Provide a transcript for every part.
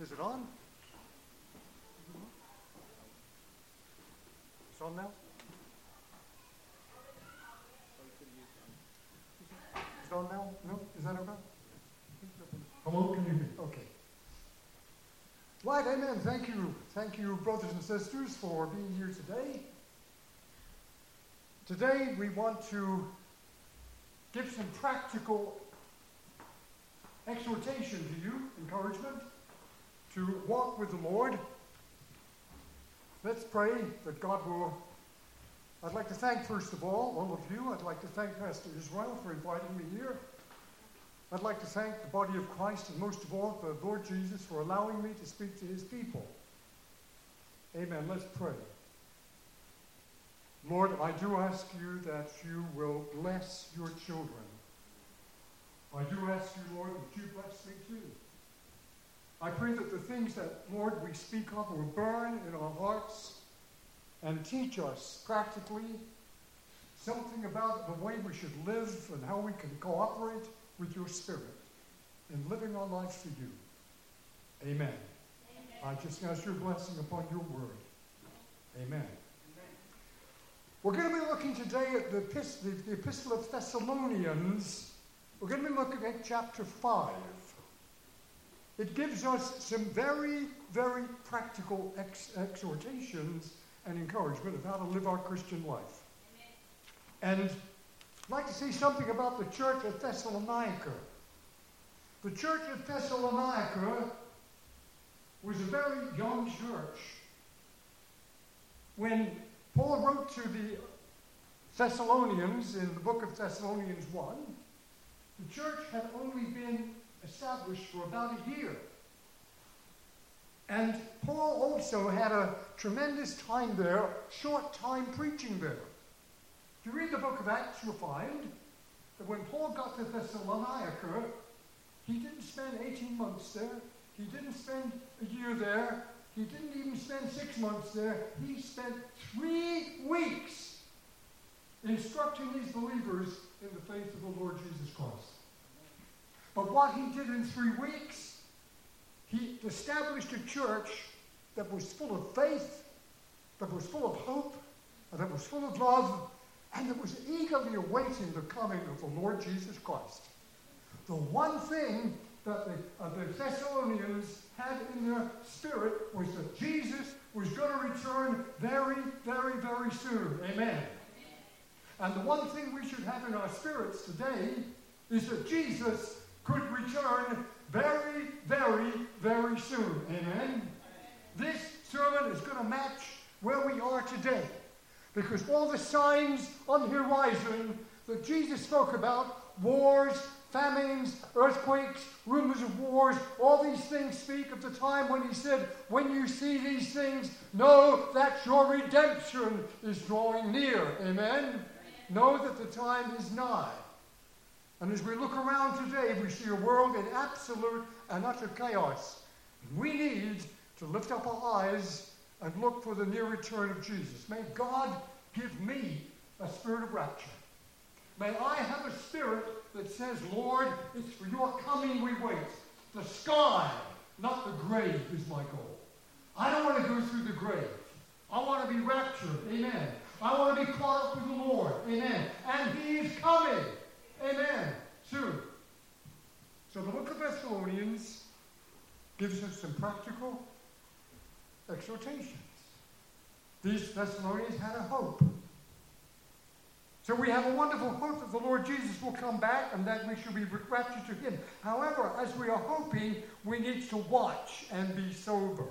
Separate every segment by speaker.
Speaker 1: Is it on? It's on now? Is it on now? No? Is that okay?
Speaker 2: Hello, can you hear?
Speaker 1: Okay. Right, amen. Thank you. Thank you, brothers and sisters, for being here today. Today, we want to give some practical exhortation to you, encouragement, to walk with the Lord. Let's pray that God will. I'd like to thank, first of all, all of you. I'd like to thank Pastor Israel for inviting me here. I'd like to thank the body of Christ and most of all the Lord Jesus for allowing me to speak to his people. Amen. Let's pray. Lord, I do ask you that you will bless your children. I do ask you, Lord, that you bless me too. I pray that the things that, Lord, we speak of will burn in our hearts and teach us practically something about the way we should live and how we can cooperate with your Spirit in living our lives for you. Amen. I just ask your blessing upon your word. Amen. We're going to be looking today at the, epist- the, the Epistle of Thessalonians. We're going to be looking at chapter 5. It gives us some very, very practical ex- exhortations and encouragement of how to live our Christian life. And I'd like to say something about the church at Thessalonica. The church at Thessalonica was a very young church. When Paul wrote to the Thessalonians in the book of Thessalonians 1, the church had only been established for about a year. And Paul also had a tremendous time there, short time preaching there. You read the book of Acts, you'll find that when Paul got to Thessalonica, he didn't spend 18 months there. He didn't spend a year there. He didn't even spend six months there. He spent three weeks instructing these believers in the faith of the Lord Jesus Christ. But what he did in three weeks, he established a church that was full of faith, that was full of hope, and that was full of love, and that was eagerly awaiting the coming of the Lord Jesus Christ. The one thing that the, uh, the Thessalonians had in their spirit was that Jesus was going to return very, very, very soon. Amen. And the one thing we should have in our spirits today is that Jesus could return very, very, very soon. Amen. This sermon is going to match where we are today. Because all the signs on the horizon that Jesus spoke about wars, famines, earthquakes, rumors of wars all these things speak of the time when he said, When you see these things, know that your redemption is drawing near. Amen? Know that the time is nigh. And as we look around today, we see a world in absolute and utter chaos. We need to lift up our eyes and look for the near return of Jesus. May God give me a spirit of rapture. May I have a spirit that says, Lord, it's for your coming we wait. The sky, not the grave, is my goal. I don't want to go through the grave. I want to be raptured. Amen. I want to be caught up with the Lord. Amen. And He is coming. Amen. Soon. So the book of Thessalonians gives us some practical exhortations. These Thessalonians had a hope. So we have a wonderful hope that the Lord Jesus will come back and that we shall be raptured to him. However, as we are hoping, we need to watch and be sober.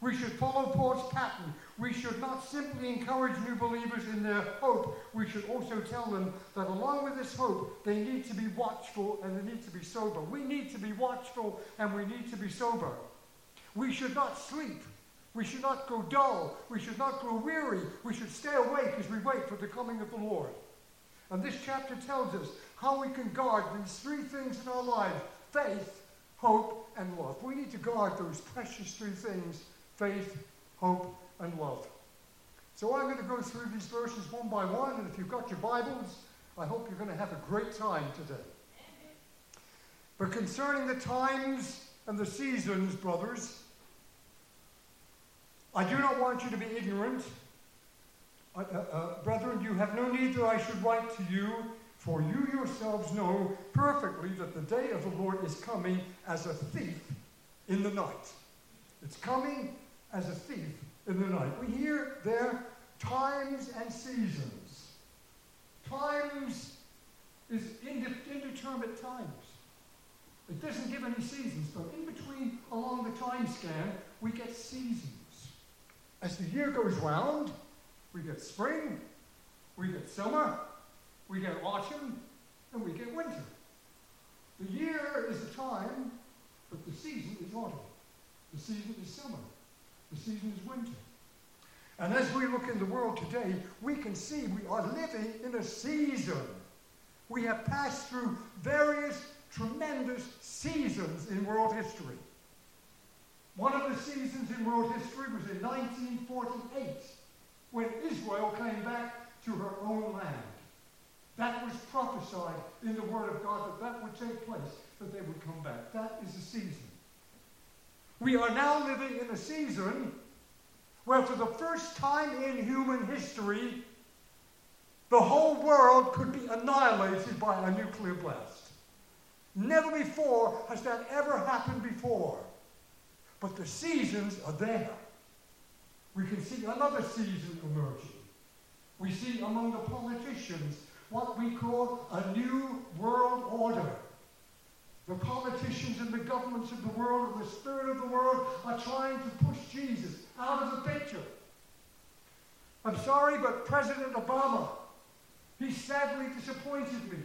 Speaker 1: We should follow Paul's pattern. We should not simply encourage new believers in their hope. We should also tell them that along with this hope, they need to be watchful and they need to be sober. We need to be watchful and we need to be sober. We should not sleep. We should not grow dull. We should not grow weary. We should stay awake as we wait for the coming of the Lord. And this chapter tells us how we can guard these three things in our lives faith, hope, and love. We need to guard those precious three things faith, hope, and love. So I'm going to go through these verses one by one, and if you've got your Bibles, I hope you're going to have a great time today. But concerning the times and the seasons, brothers, I do not want you to be ignorant. Uh, uh, uh, brethren, you have no need that I should write to you, for you yourselves know perfectly that the day of the Lord is coming as a thief in the night. It's coming as a thief in the night. We hear there times and seasons. Times is indeterminate times. It doesn't give any seasons, but in between, along the time scan, we get seasons. As the year goes round, we get spring, we get summer, we get autumn, and we get winter. The year is a time, but the season is autumn. The season is summer. The season is winter. And as we look in the world today, we can see we are living in a season. We have passed through various tremendous seasons in world history. One of the seasons in world history was in 1948 when Israel came back to her own land. That was prophesied in the Word of God that that would take place, that they would come back. That is a season. We are now living in a season where, for the first time in human history, the whole world could be annihilated by a nuclear blast. Never before has that ever happened before. But the seasons are there. We can see another season emerging. We see among the politicians what we call a new world order. The politicians and the governments of the world and the spirit of the world are trying to push Jesus out of the picture. I'm sorry, but President Obama, he sadly disappointed me.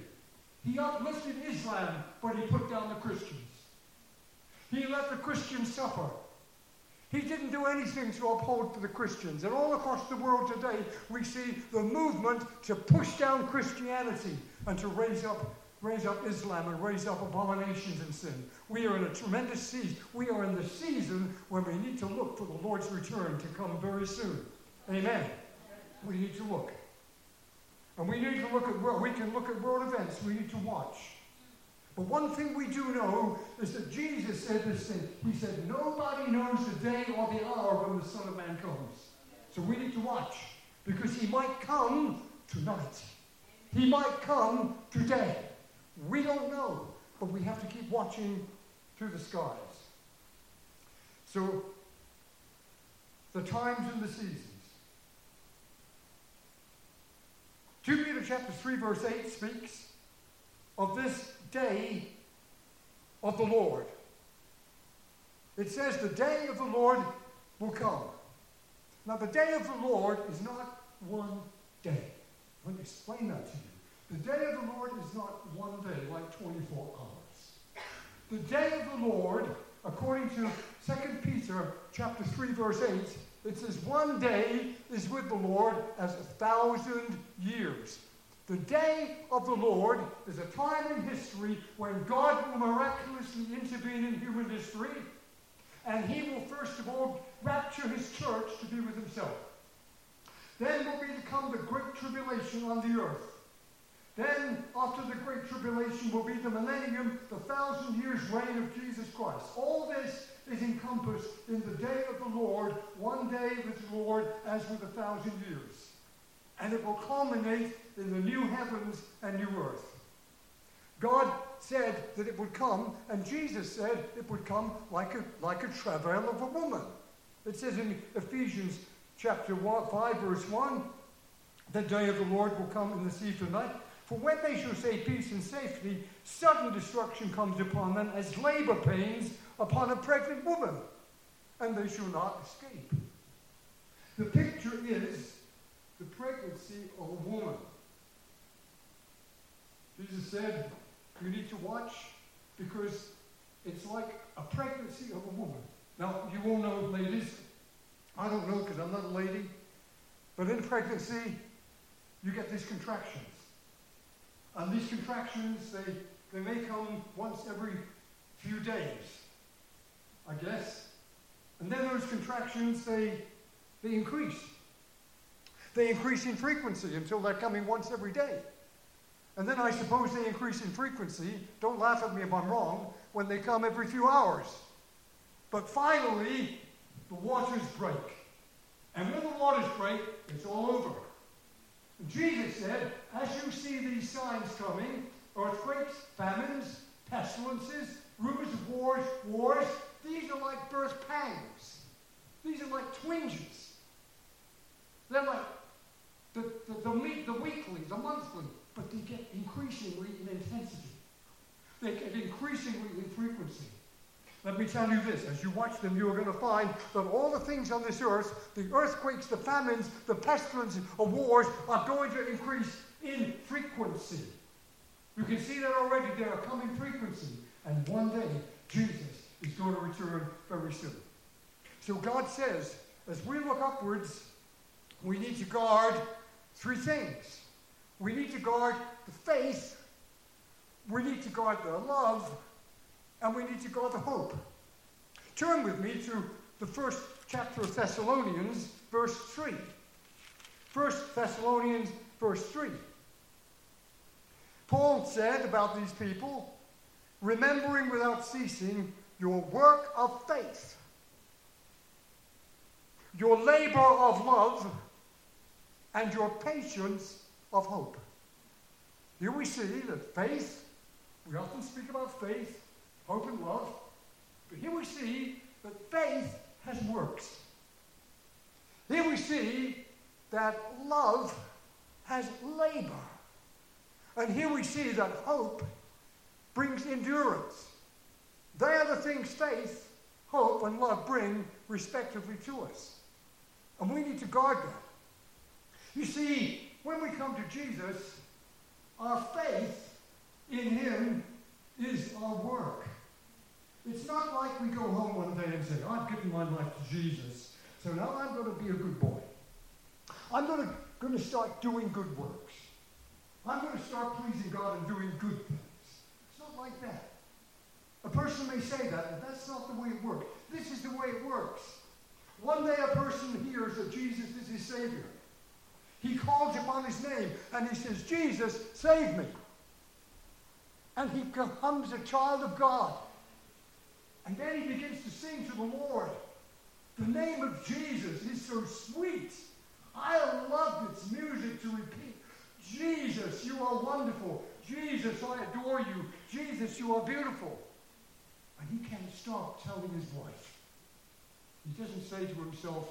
Speaker 1: He uplifted Islam, but he put down the Christians. He let the Christians suffer. He didn't do anything to uphold the Christians. And all across the world today, we see the movement to push down Christianity and to raise up, raise up Islam and raise up abominations and sin. We are in a tremendous season. We are in the season when we need to look for the Lord's return to come very soon. Amen. We need to look. And we need to look at, world, we can look at world events. We need to watch. But one thing we do know is that Jesus said this thing. He said, Nobody knows the day or the hour when the Son of Man comes. So we need to watch because he might come tonight. He might come today. We don't know, but we have to keep watching through the skies. So, the times and the seasons. 2 Peter chapter 3, verse 8 speaks of this day of the Lord. It says the day of the Lord will come. Now, the day of the Lord is not one day. Let me explain that to you. The day of the Lord is not one day, like 24 hours. The day of the Lord, according to 2 Peter chapter 3, verse 8, it says, one day is with the Lord as a thousand years. The day of the Lord is a time in history when God will miraculously intervene in human history, and he will first of all rapture his church to be with himself. Then will be to come the great tribulation on the earth. Then, after the great tribulation, will be the millennium, the thousand years reign of Jesus Christ. All this is encompassed in the day of the Lord, one day with the Lord as with a thousand years. And it will culminate in the new heavens and new earth. God said that it would come, and Jesus said it would come like a, like a travail of a woman. It says in Ephesians chapter 1, 5, verse 1, the day of the Lord will come in the sea night. For when they shall say peace and safety, sudden destruction comes upon them as labor pains upon a pregnant woman, and they shall not escape. The picture is the pregnancy of a woman. Jesus said, You need to watch because it's like a pregnancy of a woman. Now, you all know, ladies, I don't know because I'm not a lady, but in pregnancy, you get these contractions. And these contractions, they, they may come once every few days, I guess. And then those contractions, they, they increase. They increase in frequency until they're coming once every day. And then I suppose they increase in frequency, don't laugh at me if I'm wrong, when they come every few hours. But finally, the waters break. And when the waters break, it's all over. Jesus said, as you see these signs coming, earthquakes, famines, pestilences, rumors of wars, wars, these are like birth pangs. These are like twinges. They're like the, the, the, the weekly, the monthly, but they get increasingly in intensity. They get increasingly in frequency. Let me tell you this as you watch them, you are going to find that all the things on this earth, the earthquakes, the famines, the pestilence, the wars, are going to increase in frequency. You can see that already. They are coming frequency. And one day, Jesus is going to return very soon. So God says, as we look upwards, we need to guard three things. We need to guard the faith, we need to guard the love, and we need to guard the hope. Turn with me to the first chapter of Thessalonians, verse 3. First Thessalonians, verse 3. Paul said about these people, remembering without ceasing your work of faith, your labor of love, and your patience of hope. Here we see that faith, we often speak about faith, hope, and love, but here we see that faith has works. Here we see that love has labor. And here we see that hope brings endurance. They are the things faith, hope, and love bring respectively to us. And we need to guard that. You see, when we come to Jesus, our faith in Him is our work. It's not like we go home one day and say, I've given my life to Jesus, so now I'm going to be a good boy. I'm going to, going to start doing good works. I'm going to start pleasing God and doing good things. It's not like that. A person may say that, but that's not the way it works. This is the way it works. One day a person hears that Jesus is his Savior. He calls upon his name and he says, Jesus, save me. And he becomes a child of God. And then he begins to sing to the Lord. The name of Jesus is so sweet. I love its music to repeat. Jesus, you are wonderful. Jesus, I adore you. Jesus, you are beautiful. And he can't stop telling his wife. He doesn't say to himself,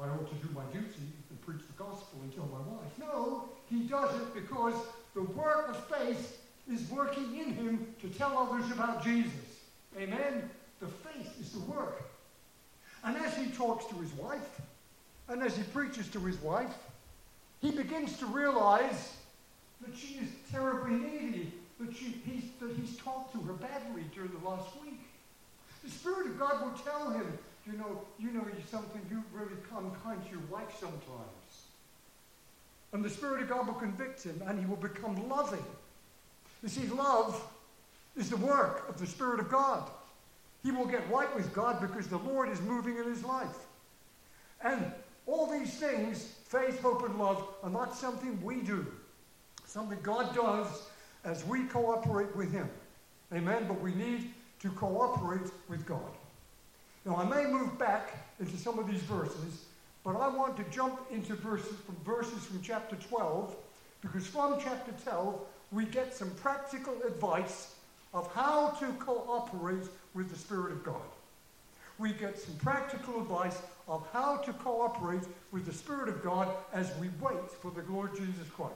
Speaker 1: I ought to do my duty and preach the gospel and tell my wife. No, he does it because the work of faith is working in him to tell others about Jesus. Amen? The faith is the work. And as he talks to his wife, and as he preaches to his wife, he begins to realize that she is terribly needy, that, she, he's, that he's talked to her badly during the last week. The Spirit of God will tell him you know, you know something, you really come kind to your wife sometimes. And the Spirit of God will convict him and he will become loving. You see, love is the work of the Spirit of God. He will get right with God because the Lord is moving in his life. And all these things, faith, hope, and love, are not something we do. Something God does as we cooperate with him. Amen? But we need to cooperate with God. Now, I may move back into some of these verses, but I want to jump into verses from verses from chapter 12, because from chapter 12, we get some practical advice of how to cooperate with the Spirit of God. We get some practical advice of how to cooperate with the Spirit of God as we wait for the Lord Jesus Christ.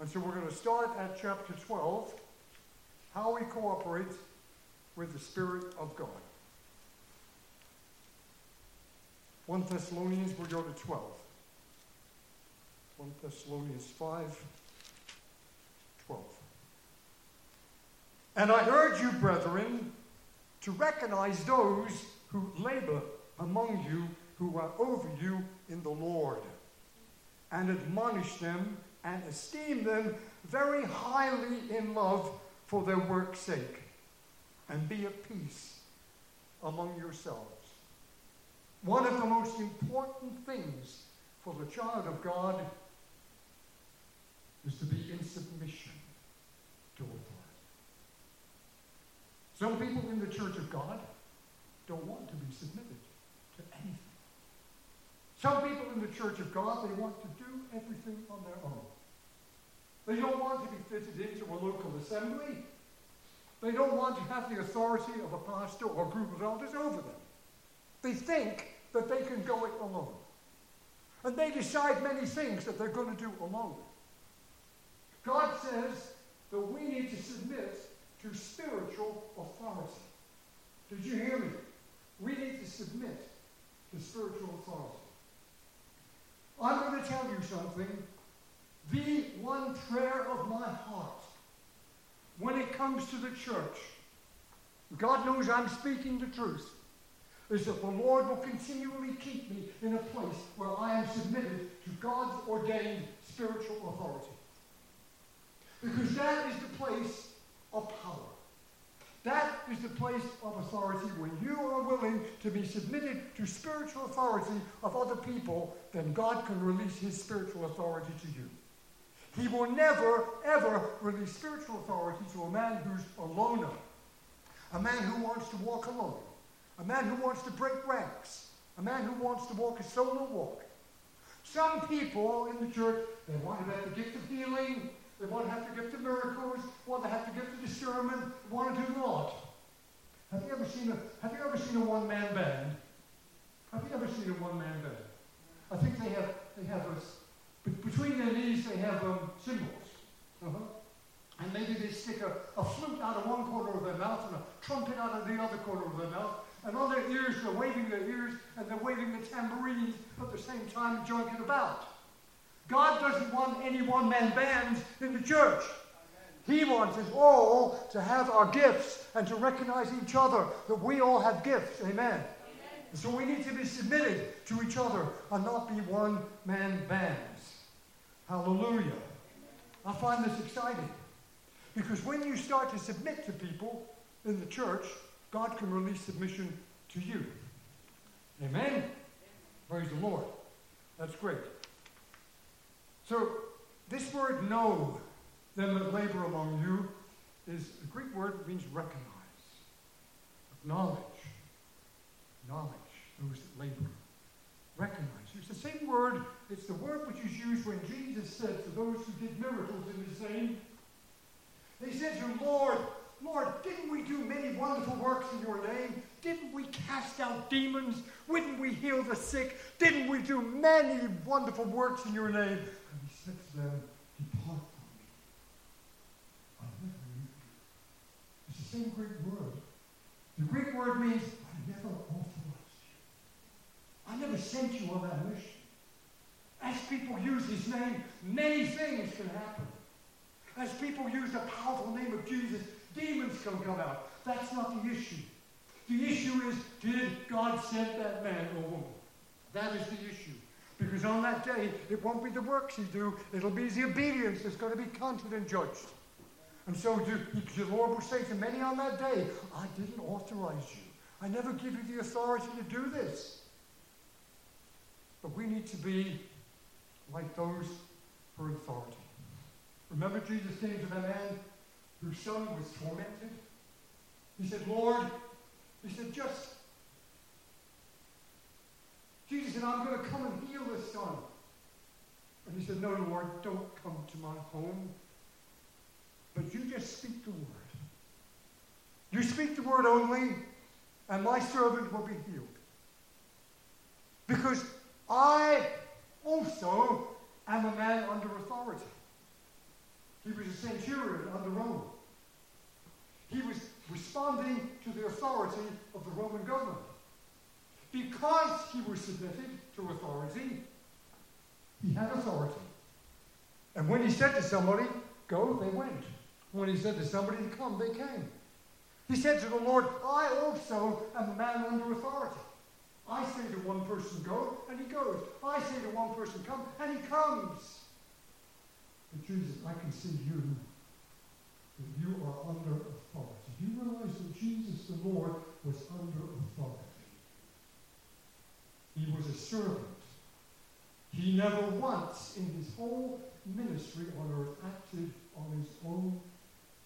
Speaker 1: And so we're going to start at chapter 12, how we cooperate with the Spirit of God. 1 Thessalonians, we go to 12. 1 Thessalonians 5, 12. And I urge you, brethren, to recognize those who labor among you who are over you in the Lord, and admonish them and esteem them very highly in love for their work's sake, and be at peace among yourselves. One of the most important things for the child of God is to be in submission to authority. Some people in the church of God don't want to be submitted to anything. Some people in the church of God, they want to do everything on their own. They don't want to be fitted into a local assembly. They don't want to have the authority of a pastor or group of elders over them. They think that they can go it alone. And they decide many things that they're going to do alone. God says that we need to submit spiritual authority. Did you hear me? We need to submit to spiritual authority. I'm going to tell you something. The one prayer of my heart when it comes to the church, God knows I'm speaking the truth, is that the Lord will continually keep me in a place where I am submitted to God's ordained spiritual authority. Because that is the place of power. That is the place of authority. When you are willing to be submitted to spiritual authority of other people, then God can release his spiritual authority to you. He will never, ever release spiritual authority to a man who's a loner, a man who wants to walk alone, a man who wants to break ranks, a man who wants to walk a solo walk. Some people in the church, they want to have the gift of healing, they want to have the gift of miracles, want to have the gift of discernment, want to do what? Have you ever seen a Have you ever seen a one-man band? Have you ever seen a one-man band? I think they have they have a, between their knees they have um, cymbals, uh-huh. and maybe they stick a, a flute out of one corner of their mouth and a trumpet out of the other corner of their mouth, and on their ears they're waving their ears and they're waving the tambourines at the same time joking about. God doesn't want any one man bands in the church. He wants us all to have our gifts and to recognize each other that we all have gifts. Amen. Amen. So we need to be submitted to each other and not be one man bands. Hallelujah. I find this exciting because when you start to submit to people in the church, God can release submission to you. Amen. Praise the Lord. That's great. So, this word know them that labor among you is a Greek word that means recognize, acknowledge, acknowledge those that labor. Recognize. It's the same word, it's the word which is used when Jesus said to those who did miracles in his name, they said to Lord, Lord, didn't we do many wonderful works in your name? Didn't we cast out demons? Didn't we heal the sick? Didn't we do many wonderful works in your name? Them, Depart from me. I never knew you. It's the same Greek word. The Greek word means, I never authorized you. I never sent you on that mission. As people use his name, many things can happen. As people use the powerful name of Jesus, demons can come out. That's not the issue. The issue is, did God send that man or woman? That is the issue. Because on that day, it won't be the works you do, it'll be the obedience that's going to be counted and judged. And so the Lord will say to many on that day, I didn't authorize you. I never give you the authority to do this. But we need to be like those who are authority. Remember Jesus came to the man whose son was tormented? He said, Lord, he said, just Jesus said, I'm going to come and heal this son. And he said, No, Lord, don't come to my home. But you just speak the word. You speak the word only, and my servant will be healed. Because I also am a man under authority. He was a centurion under Rome. He was responding to the authority of the Roman government. Because he was submitted to authority, he had authority. And when he said to somebody, go, they went. When he said to somebody to come, they came. He said to the Lord, I also am a man under authority. I say to one person, go, and he goes. I say to one person, come, and he comes. But Jesus, I can see you, that you are under authority. Do you realize that Jesus the Lord was under authority? He was a servant. He never once in his whole ministry on earth acted on his own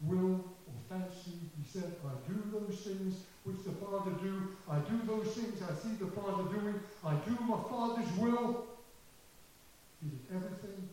Speaker 1: will or fancy. He said, I do those things which the Father do. I do those things I see the Father doing. I do my Father's will. He did everything